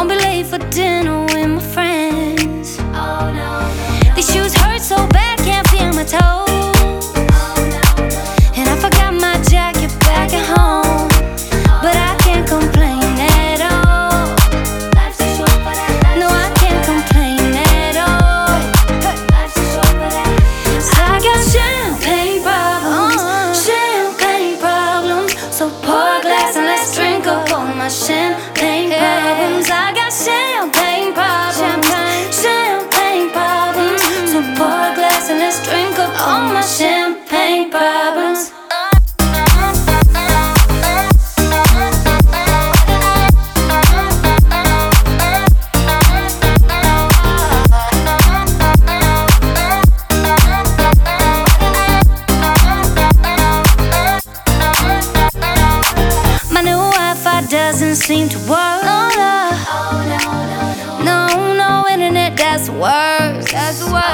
No. Be late for dinner seem to work. Oh, no. no, no, internet, that's worse. That's worse.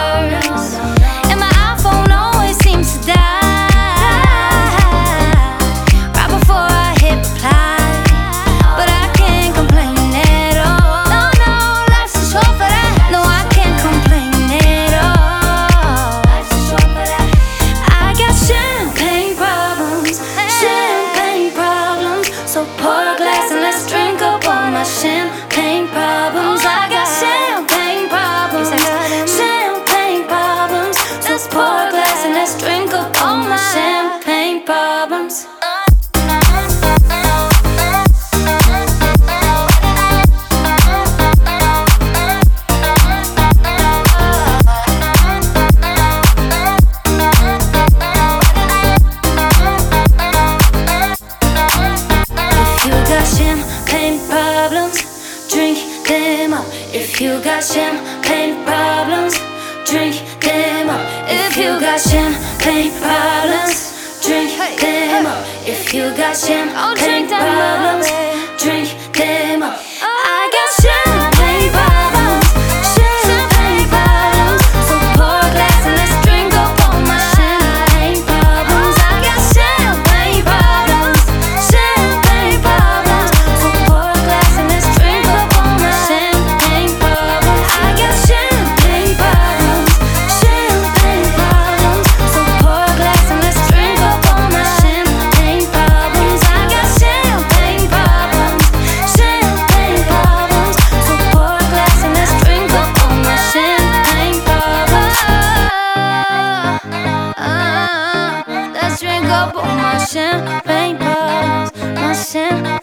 If you got champagne problems, drink them up. If you got champagne problems, drink them up. If you got champagne problems, trouble, my champagne's my champagne.